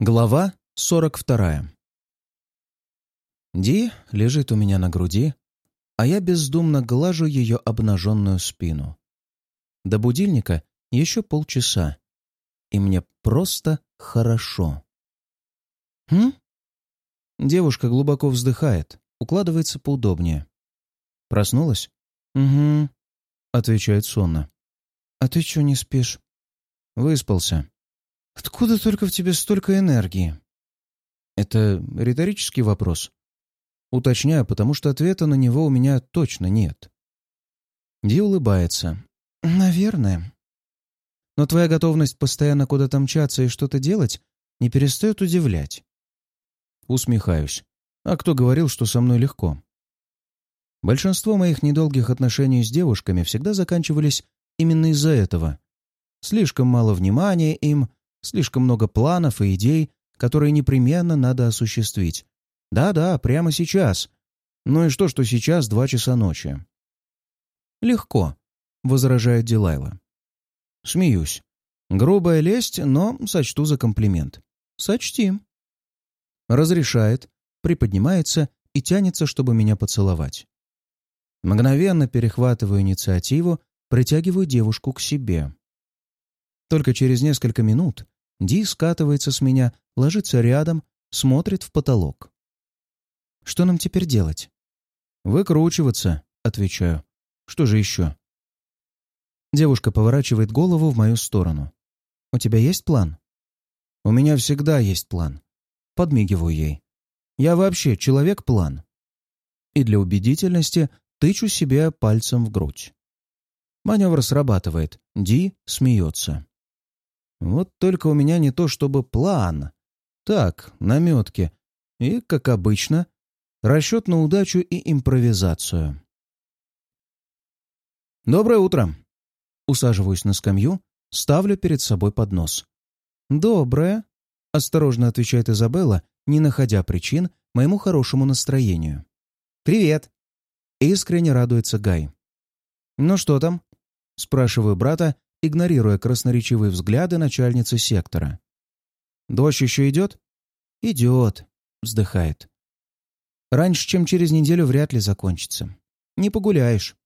Глава 42 Ди лежит у меня на груди, а я бездумно глажу ее обнаженную спину. До будильника еще полчаса, и мне просто хорошо. «Хм?» Девушка глубоко вздыхает, укладывается поудобнее. «Проснулась?» «Угу», — отвечает сонно. «А ты что не спишь?» «Выспался». Откуда только в тебе столько энергии? Это риторический вопрос. Уточняю, потому что ответа на него у меня точно нет. Ди улыбается. Наверное. Но твоя готовность постоянно куда-то мчаться и что-то делать не перестает удивлять. Усмехаюсь. А кто говорил, что со мной легко? Большинство моих недолгих отношений с девушками всегда заканчивались именно из-за этого. Слишком мало внимания им, Слишком много планов и идей, которые непременно надо осуществить. Да-да, прямо сейчас. Ну и что, что сейчас два часа ночи? «Легко», — возражает Дилайла. Смеюсь. Грубая лесть, но сочту за комплимент. Сочти. Разрешает, приподнимается и тянется, чтобы меня поцеловать. Мгновенно перехватываю инициативу, притягиваю девушку к себе. Только через несколько минут Ди скатывается с меня, ложится рядом, смотрит в потолок. «Что нам теперь делать?» «Выкручиваться», — отвечаю. «Что же еще?» Девушка поворачивает голову в мою сторону. «У тебя есть план?» «У меня всегда есть план». Подмигиваю ей. «Я вообще человек-план». И для убедительности тычу себе пальцем в грудь. Маневр срабатывает. Ди смеется. Вот только у меня не то чтобы план. Так, наметки. И, как обычно, расчет на удачу и импровизацию. «Доброе утро!» Усаживаюсь на скамью, ставлю перед собой поднос. «Доброе!» — осторожно отвечает Изабелла, не находя причин моему хорошему настроению. «Привет!» — искренне радуется Гай. «Ну что там?» — спрашиваю брата, игнорируя красноречивые взгляды начальницы сектора. «Дождь еще идет?» «Идет», — вздыхает. «Раньше, чем через неделю, вряд ли закончится. Не погуляешь».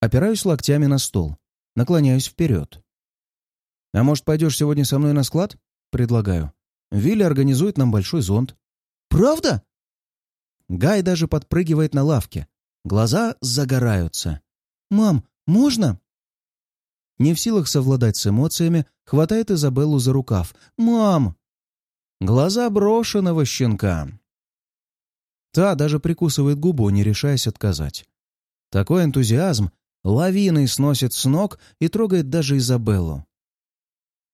Опираюсь локтями на стол, наклоняюсь вперед. «А может, пойдешь сегодня со мной на склад?» Предлагаю. Вилли организует нам большой зонт. «Правда?» Гай даже подпрыгивает на лавке. Глаза загораются. «Мам, можно?» Не в силах совладать с эмоциями, хватает Изабеллу за рукав. «Мам!» Глаза брошенного щенка. Та даже прикусывает губу, не решаясь отказать. Такой энтузиазм лавиной сносит с ног и трогает даже Изабеллу.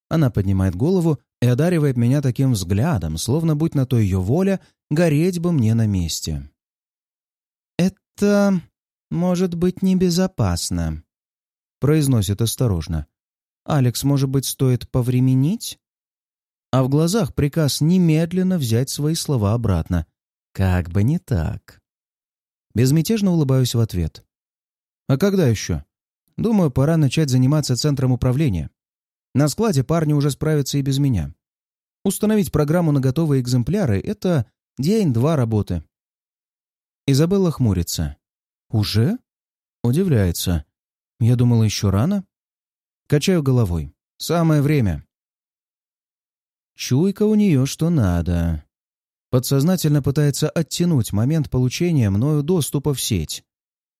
Она поднимает голову и одаривает меня таким взглядом, словно, будь на то ее воля, гореть бы мне на месте. «Это может быть небезопасно», произносит осторожно. «Алекс, может быть, стоит повременить?» А в глазах приказ немедленно взять свои слова обратно. Как бы не так. Безмятежно улыбаюсь в ответ. «А когда еще?» «Думаю, пора начать заниматься центром управления. На складе парни уже справятся и без меня. Установить программу на готовые экземпляры — это день-два работы». Изабелла хмурится. «Уже?» Удивляется. Я думала, еще рано. Качаю головой. Самое время. Чуйка у нее что надо. Подсознательно пытается оттянуть момент получения мною доступа в сеть.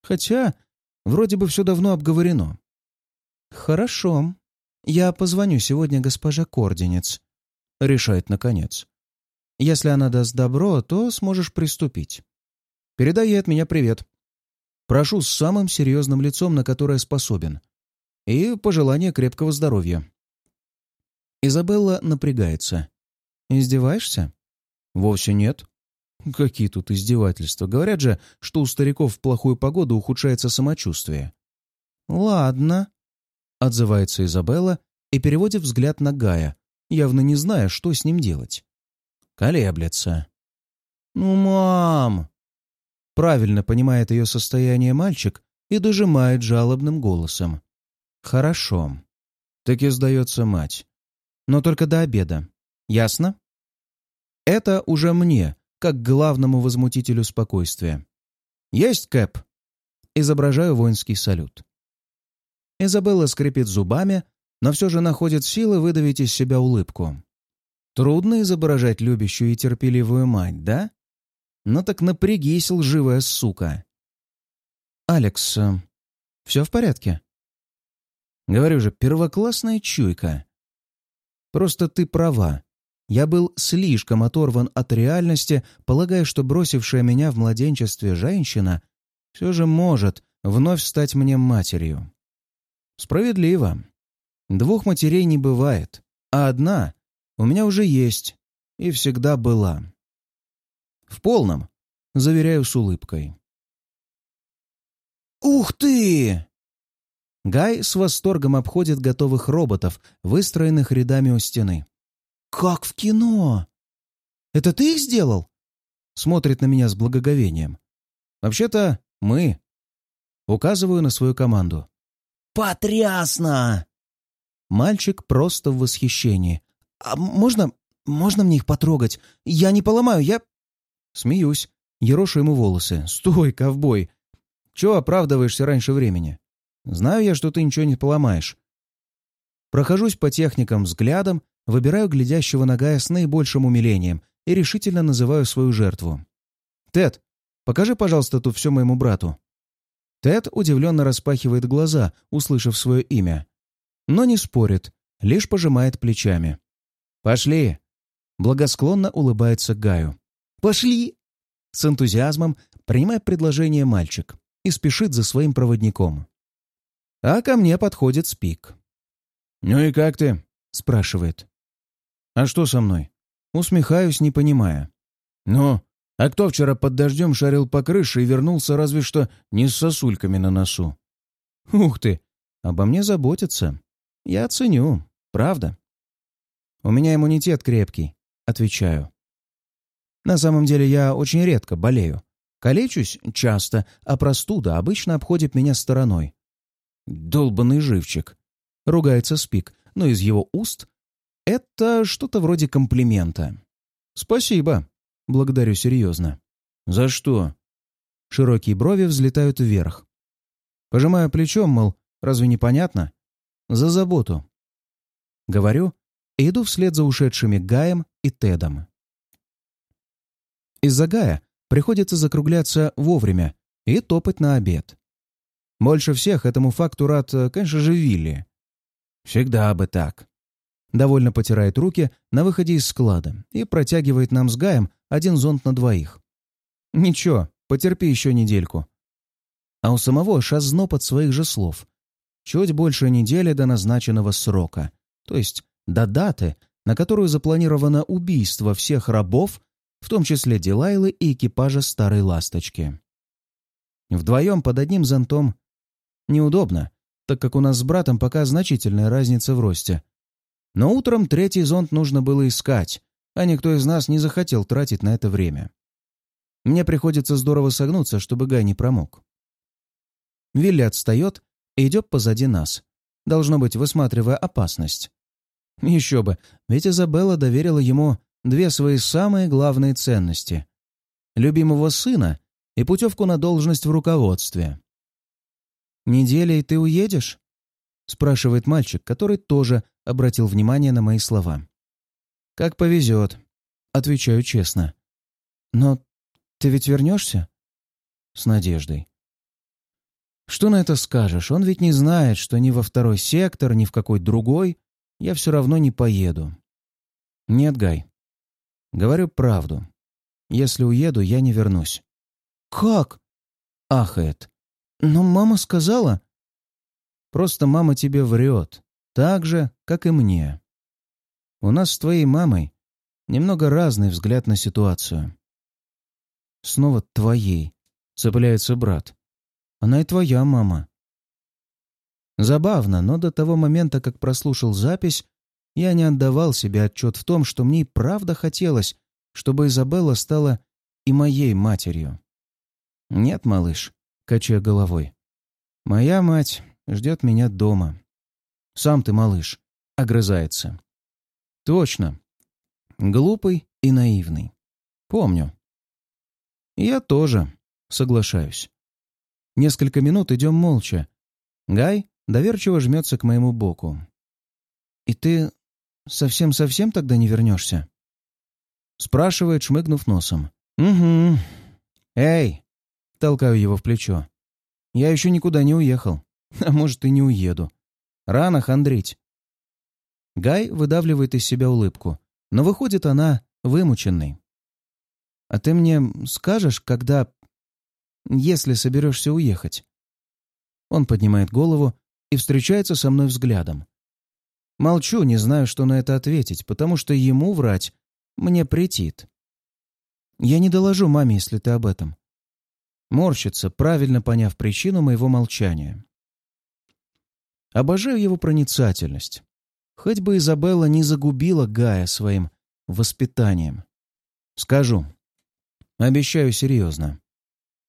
Хотя, вроде бы все давно обговорено. «Хорошо. Я позвоню сегодня госпоже Корденец», — решает наконец. «Если она даст добро, то сможешь приступить. Передай ей от меня привет. Прошу с самым серьезным лицом, на которое способен. И пожелание крепкого здоровья. Изабелла напрягается. «Издеваешься?» «Вовсе нет». «Какие тут издевательства? Говорят же, что у стариков в плохую погоду ухудшается самочувствие». «Ладно», — отзывается Изабелла и переводит взгляд на Гая, явно не зная, что с ним делать. Колеблется. «Ну, мам!» Правильно понимает ее состояние мальчик и дожимает жалобным голосом. «Хорошо». Так и сдается мать. Но только до обеда. Ясно? Это уже мне, как главному возмутителю спокойствия. Есть, Кэп? Изображаю воинский салют. Изабелла скрипит зубами, но все же находит силы выдавить из себя улыбку. Трудно изображать любящую и терпеливую мать, да? Ну так напрягись, лживая сука. «Алекс, э, все в порядке?» Говорю же, первоклассная чуйка. Просто ты права. Я был слишком оторван от реальности, полагая, что бросившая меня в младенчестве женщина все же может вновь стать мне матерью. Справедливо. Двух матерей не бывает, а одна у меня уже есть и всегда была. В полном, заверяю с улыбкой. «Ух ты!» Гай с восторгом обходит готовых роботов, выстроенных рядами у стены. «Как в кино!» «Это ты их сделал?» Смотрит на меня с благоговением. «Вообще-то мы». Указываю на свою команду. «Потрясно!» Мальчик просто в восхищении. «А можно... можно мне их потрогать? Я не поломаю, я...» Смеюсь. Ерошу ему волосы. «Стой, ковбой! Чего оправдываешься раньше времени? Знаю я, что ты ничего не поломаешь». Прохожусь по техникам взглядом, выбираю глядящего на Гая с наибольшим умилением и решительно называю свою жертву. «Тед, покажи, пожалуйста, тут все моему брату». Тед удивленно распахивает глаза, услышав свое имя. Но не спорит, лишь пожимает плечами. «Пошли!» Благосклонно улыбается Гаю. «Пошли!» С энтузиазмом принимает предложение мальчик и спешит за своим проводником. А ко мне подходит Спик. «Ну и как ты?» — спрашивает. «А что со мной?» Усмехаюсь, не понимая. «Ну, а кто вчера под дождем шарил по крыше и вернулся разве что не с сосульками на носу?» «Ух ты! Обо мне заботятся. Я ценю, правда?» «У меня иммунитет крепкий», — отвечаю. «На самом деле я очень редко болею. Калечусь часто, а простуда обычно обходит меня стороной. «Долбанный живчик!» — ругается Спик, но из его уст это что-то вроде комплимента. «Спасибо!» — благодарю серьезно. «За что?» Широкие брови взлетают вверх. Пожимаю плечом, мол, разве не понятно? «За заботу!» Говорю и иду вслед за ушедшими Гаем и Тедом. Из-за Гая приходится закругляться вовремя и топать на обед. Больше всех этому факту рад, э, конечно же, Вилли. Всегда бы так. Довольно потирает руки на выходе из склада и протягивает нам с Гаем один зонт на двоих. Ничего, потерпи еще недельку. А у самого шазно под своих же слов. Чуть больше недели до назначенного срока, то есть до даты, на которую запланировано убийство всех рабов в том числе Дилайлы и экипажа старой ласточки. Вдвоем под одним зонтом неудобно, так как у нас с братом пока значительная разница в росте. Но утром третий зонт нужно было искать, а никто из нас не захотел тратить на это время. Мне приходится здорово согнуться, чтобы Гай не промок. Вилли отстает и идет позади нас, должно быть, высматривая опасность. Еще бы, ведь Изабелла доверила ему две свои самые главные ценности — любимого сына и путевку на должность в руководстве. «Неделей ты уедешь?» — спрашивает мальчик, который тоже обратил внимание на мои слова. «Как повезет», — отвечаю честно. «Но ты ведь вернешься?» С надеждой. «Что на это скажешь? Он ведь не знает, что ни во второй сектор, ни в какой другой я все равно не поеду». «Нет, Гай, Говорю правду. Если уеду, я не вернусь. «Как?» — ахает. «Но мама сказала...» «Просто мама тебе врет. Так же, как и мне. У нас с твоей мамой немного разный взгляд на ситуацию». «Снова твоей», — цепляется брат. «Она и твоя мама». Забавно, но до того момента, как прослушал запись, я не отдавал себе отчет в том, что мне и правда хотелось, чтобы Изабелла стала и моей матерью. «Нет, малыш», — качая головой, — «моя мать ждет меня дома». «Сам ты, малыш», — огрызается. «Точно. Глупый и наивный. Помню. Я тоже соглашаюсь. Несколько минут идем молча. Гай доверчиво жмется к моему боку. «И ты совсем-совсем тогда не вернешься?» Спрашивает, шмыгнув носом. «Угу. Эй!» Толкаю его в плечо. «Я еще никуда не уехал. А может, и не уеду. Рано хандрить». Гай выдавливает из себя улыбку, но выходит она вымученной. «А ты мне скажешь, когда если соберешься уехать?» Он поднимает голову и встречается со мной взглядом. Молчу, не знаю, что на это ответить, потому что ему врать мне претит. Я не доложу маме, если ты об этом. Морщится, правильно поняв причину моего молчания. Обожаю его проницательность. Хоть бы Изабелла не загубила Гая своим воспитанием. Скажу. Обещаю серьезно.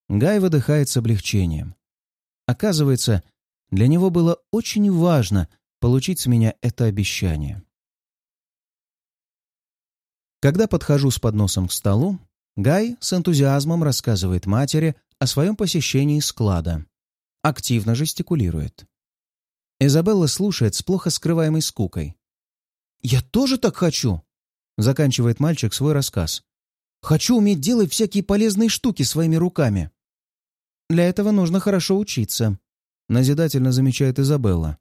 Гай выдыхает с облегчением. Оказывается, для него было очень важно получить с меня это обещание. Когда подхожу с подносом к столу, Гай с энтузиазмом рассказывает матери о своем посещении склада. Активно жестикулирует. Изабелла слушает с плохо скрываемой скукой. «Я тоже так хочу!» — заканчивает мальчик свой рассказ. «Хочу уметь делать всякие полезные штуки своими руками». Для этого нужно хорошо учиться», — назидательно замечает Изабелла.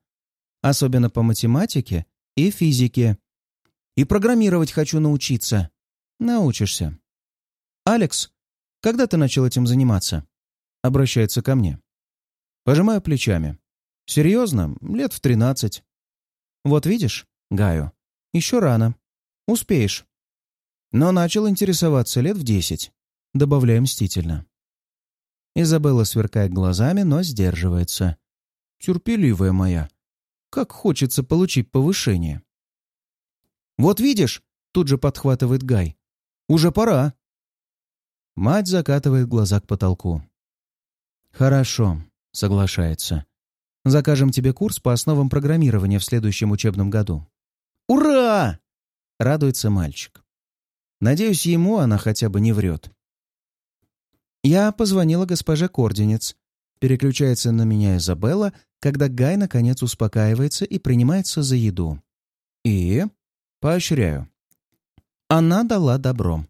«Особенно по математике и физике. И программировать хочу научиться. Научишься». «Алекс, когда ты начал этим заниматься?» Обращается ко мне. Пожимаю плечами. «Серьезно? Лет в тринадцать». «Вот видишь, Гаю, еще рано. Успеешь». Но начал интересоваться лет в десять. Добавляю мстительно. Изабелла сверкает глазами, но сдерживается. Терпеливая моя. Как хочется получить повышение. «Вот видишь!» — тут же подхватывает Гай. «Уже пора!» Мать закатывает глаза к потолку. «Хорошо», — соглашается. «Закажем тебе курс по основам программирования в следующем учебном году». «Ура!» — радуется мальчик. Надеюсь, ему она хотя бы не врет. Я позвонила госпоже Кординец. Переключается на меня Изабелла, когда Гай наконец успокаивается и принимается за еду. И поощряю. Она дала добро.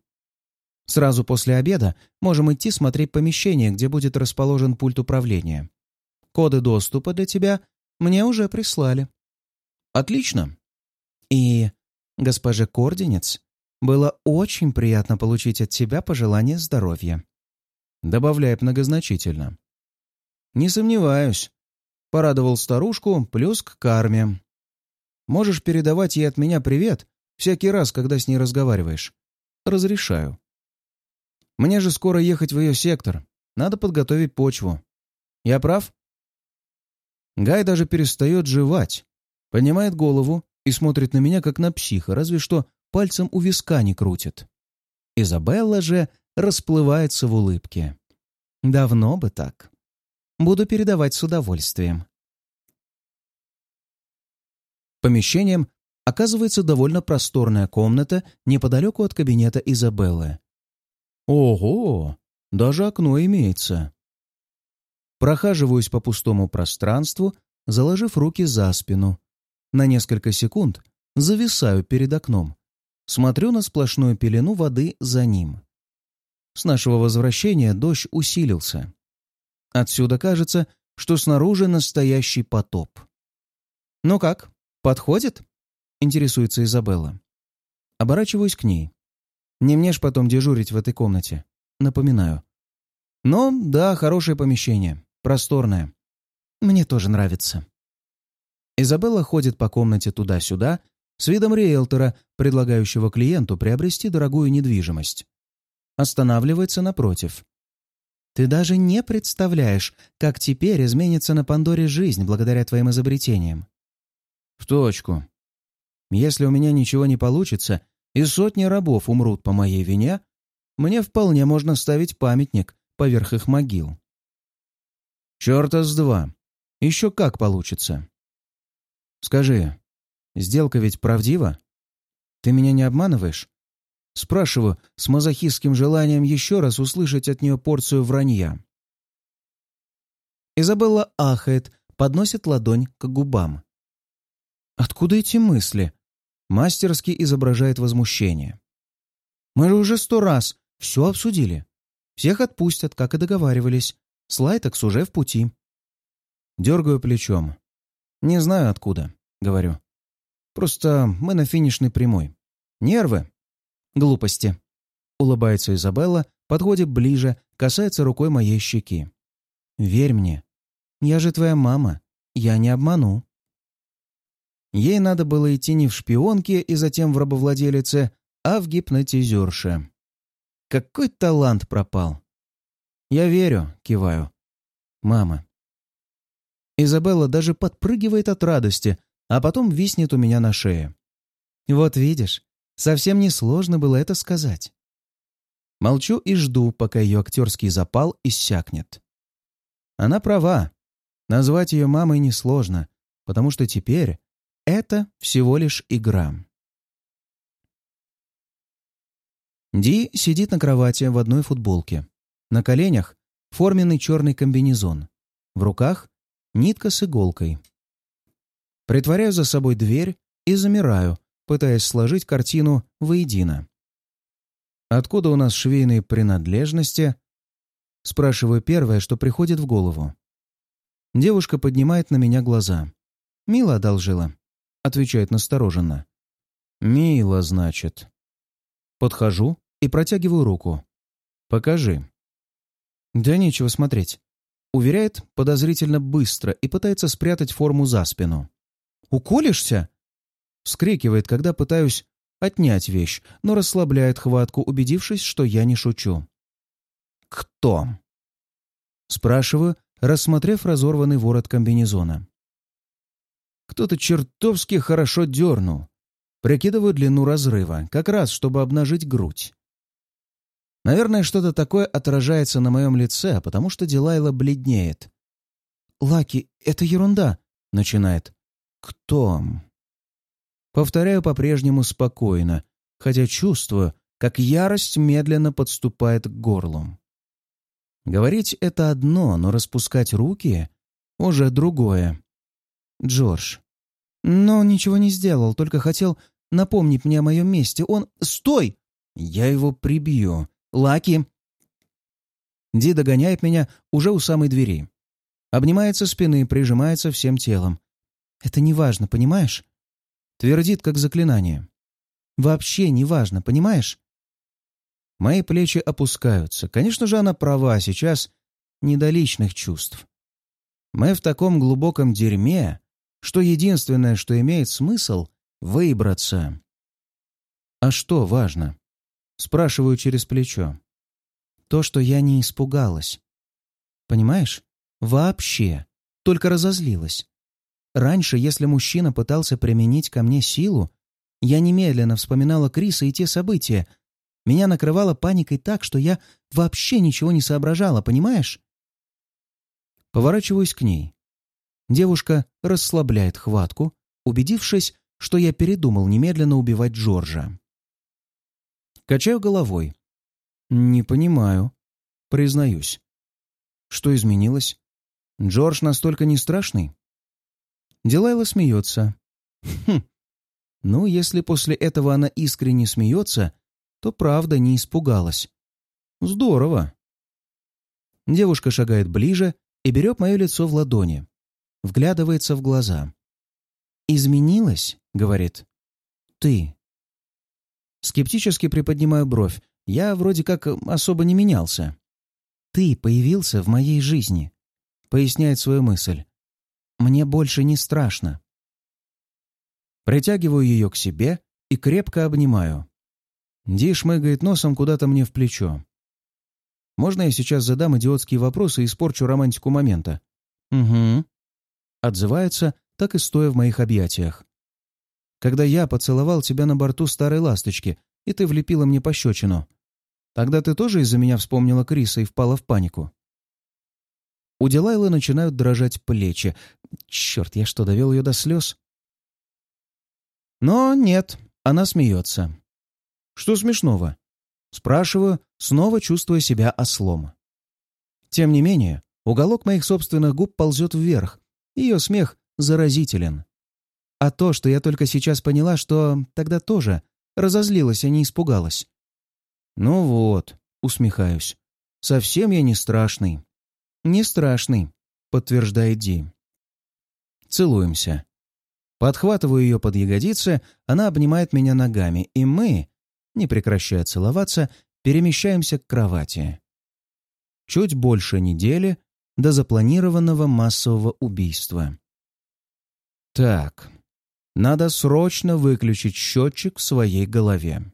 Сразу после обеда можем идти смотреть помещение, где будет расположен пульт управления. Коды доступа для тебя мне уже прислали. Отлично. И, госпоже Кординец, было очень приятно получить от тебя пожелание здоровья добавляет многозначительно. «Не сомневаюсь», — порадовал старушку, плюс к карме. «Можешь передавать ей от меня привет всякий раз, когда с ней разговариваешь. Разрешаю. Мне же скоро ехать в ее сектор. Надо подготовить почву. Я прав?» Гай даже перестает жевать, поднимает голову и смотрит на меня, как на психа, разве что пальцем у виска не крутит. Изабелла же расплывается в улыбке. «Давно бы так. Буду передавать с удовольствием». Помещением оказывается довольно просторная комната неподалеку от кабинета Изабеллы. Ого! Даже окно имеется. Прохаживаюсь по пустому пространству, заложив руки за спину. На несколько секунд зависаю перед окном. Смотрю на сплошную пелену воды за ним. С нашего возвращения дождь усилился. Отсюда кажется, что снаружи настоящий потоп. «Ну как, подходит?» — интересуется Изабелла. Оборачиваюсь к ней. Не мне ж потом дежурить в этой комнате. Напоминаю. Но, да, хорошее помещение. Просторное. Мне тоже нравится. Изабелла ходит по комнате туда-сюда с видом риэлтора, предлагающего клиенту приобрести дорогую недвижимость останавливается напротив. «Ты даже не представляешь, как теперь изменится на Пандоре жизнь благодаря твоим изобретениям». «В точку. Если у меня ничего не получится, и сотни рабов умрут по моей вине, мне вполне можно ставить памятник поверх их могил». «Черта с два. Еще как получится». «Скажи, сделка ведь правдива? Ты меня не обманываешь? Спрашиваю с мазохистским желанием еще раз услышать от нее порцию вранья. Изабелла ахает, подносит ладонь к губам. «Откуда эти мысли?» Мастерски изображает возмущение. «Мы же уже сто раз все обсудили. Всех отпустят, как и договаривались. Слайтекс уже в пути». Дергаю плечом. «Не знаю откуда», — говорю. «Просто мы на финишной прямой. Нервы». «Глупости». Улыбается Изабелла, подходит ближе, касается рукой моей щеки. «Верь мне. Я же твоя мама. Я не обману». Ей надо было идти не в шпионке и затем в рабовладелице, а в гипнотизерше. Какой талант пропал. Я верю, киваю. Мама. Изабелла даже подпрыгивает от радости, а потом виснет у меня на шее. Вот видишь, совсем не сложно было это сказать. Молчу и жду, пока ее актерский запал иссякнет. Она права. Назвать ее мамой несложно, потому что теперь это всего лишь игра. Ди сидит на кровати в одной футболке. На коленях форменный черный комбинезон. В руках нитка с иголкой. Притворяю за собой дверь и замираю, пытаясь сложить картину воедино. «Откуда у нас швейные принадлежности?» Спрашиваю первое, что приходит в голову. Девушка поднимает на меня глаза. «Мила одолжила», — отвечает настороженно. «Мила, значит». Подхожу и протягиваю руку. «Покажи». «Да нечего смотреть». Уверяет подозрительно быстро и пытается спрятать форму за спину. «Уколешься?» Вскрикивает, когда пытаюсь отнять вещь, но расслабляет хватку, убедившись, что я не шучу. «Кто?» Спрашиваю, рассмотрев разорванный ворот комбинезона. Кто-то чертовски хорошо дернул. Прикидываю длину разрыва, как раз, чтобы обнажить грудь. Наверное, что-то такое отражается на моем лице, потому что Дилайла бледнеет. «Лаки, это ерунда», — начинает. «Кто?» Повторяю по-прежнему спокойно, хотя чувствую, как ярость медленно подступает к горлу. Говорить — это одно, но распускать руки — уже другое. Джордж. Но он ничего не сделал, только хотел напомнить мне о моем месте. Он... Стой! Я его прибью. Лаки! Ди догоняет меня уже у самой двери. Обнимается спины, прижимается всем телом. Это не важно, понимаешь? Твердит, как заклинание. Вообще не важно, понимаешь? Мои плечи опускаются. Конечно же, она права, сейчас не до личных чувств. Мы в таком глубоком дерьме, что единственное, что имеет смысл — выбраться. «А что важно?» — спрашиваю через плечо. «То, что я не испугалась. Понимаешь? Вообще. Только разозлилась. Раньше, если мужчина пытался применить ко мне силу, я немедленно вспоминала Криса и те события. Меня накрывала паникой так, что я вообще ничего не соображала, понимаешь? Поворачиваюсь к ней. Девушка расслабляет хватку, убедившись, что я передумал немедленно убивать Джорджа. Качаю головой. «Не понимаю», — признаюсь. «Что изменилось? Джордж настолько не страшный?» Дилайла смеется. «Хм. Ну, если после этого она искренне смеется, то правда не испугалась. Здорово». Девушка шагает ближе и берет мое лицо в ладони вглядывается в глаза. «Изменилась?» — говорит. «Ты». Скептически приподнимаю бровь. Я вроде как особо не менялся. «Ты появился в моей жизни», — поясняет свою мысль. «Мне больше не страшно». Притягиваю ее к себе и крепко обнимаю. Ди шмыгает носом куда-то мне в плечо. Можно я сейчас задам идиотские вопросы и испорчу романтику момента? Угу. Отзывается, так и стоя в моих объятиях. Когда я поцеловал тебя на борту старой ласточки, и ты влепила мне пощечину, тогда ты тоже из-за меня вспомнила Криса и впала в панику. У Дилайлы начинают дрожать плечи. Черт, я что, довел ее до слез? Но нет, она смеется. Что смешного? Спрашиваю, снова чувствуя себя ослом. Тем не менее, уголок моих собственных губ ползет вверх, ее смех заразителен. А то, что я только сейчас поняла, что тогда тоже разозлилась, а не испугалась. «Ну вот», — усмехаюсь, — «совсем я не страшный». «Не страшный», — подтверждает Ди. Целуемся. Подхватываю ее под ягодицы, она обнимает меня ногами, и мы, не прекращая целоваться, перемещаемся к кровати. Чуть больше недели до запланированного массового убийства. Так, надо срочно выключить счетчик в своей голове.